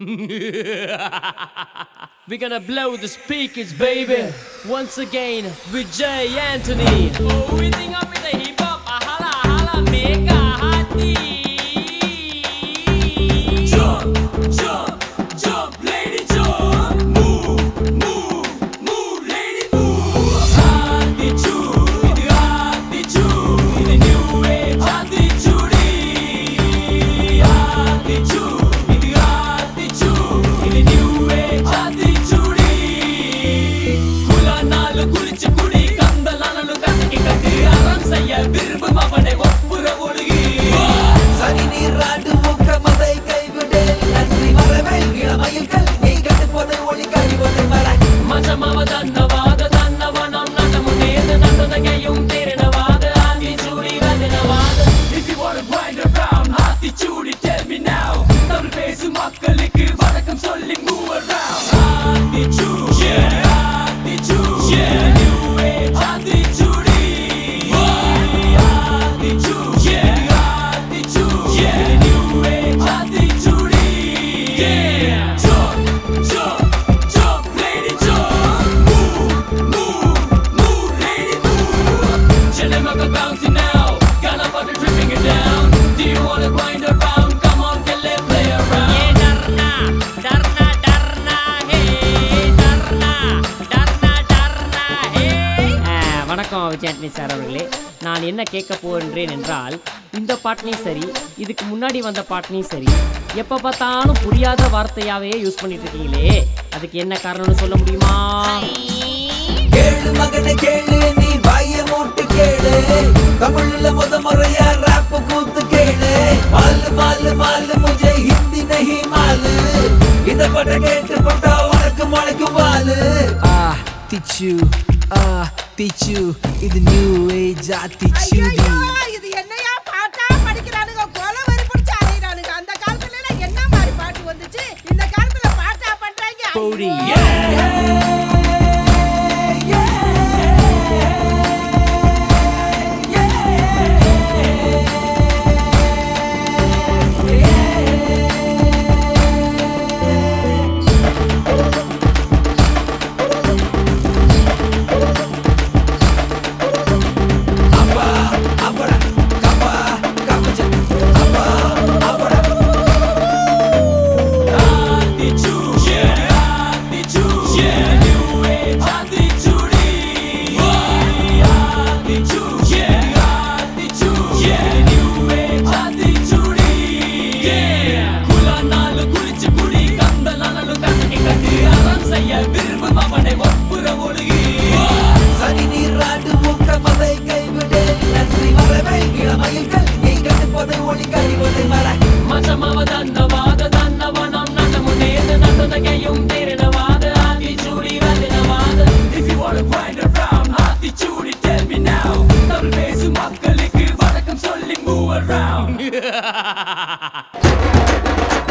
We're gonna blow the speakers, baby. Once again with Jay Anthony. Oh, வணக்கம் விஜயாட்னி sir அவர்களே. நான் என்ன கேட்க போகின்றேன் என்றால் இந்த பாட்டிலையும் சரி இதுக்கு முன்னாடி வந்த பாட்டிலையும் சரி எப்போ பார்த்தாலும் புரியாத வார்த்தையாகவே யூஸ் பண்ணிட்டு இருக்கீங்களே. அதுக்கு என்ன காரணம்னு சொல்ல முடியுமா? கேளு மகனை கேளு நீ வாய மூட்டு கேளு. தமிழ்ல முத முறையா ராப்பு கூத்து கேளு. மாலு மாலு மாலு முஜே ஹிந்தி நஹி மாலு இத பட கேளு. திச்சு ஆ திச்சு இது நியூ ஏஜ் ஆ திச்சு ஐயையோ, இது என்னையா பாட்டா படிக்கிறானுங்க? கொலை வெறி பிடிச்சு அலையுறானுங்க. அந்த காலத்துல என்ன மாதிரி பாட்டு வந்துச்சு? இந்த காலத்துல பாட்டா பண்றாங்க. செய்ய விரும்பும் அவனை ஒப்புற ஒழுகி. சனி நீராடு ஊக்கமதை கைவிடு. நன்றி மரவே இளமயில்கள் கல்வி கட்டுப்பதை ஒளி கழிவதை மர மஜமவ தன்னவாத தன்னவனம் நடமுனேது நடந்தகையும் திரணவாத Aathichoodi வதனவாத If you wanna around Aathichoodi tell me now. Tamil பேசும் மக்களுக்கு வணக்கம் சொல்லி move around.